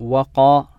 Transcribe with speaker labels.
Speaker 1: وقى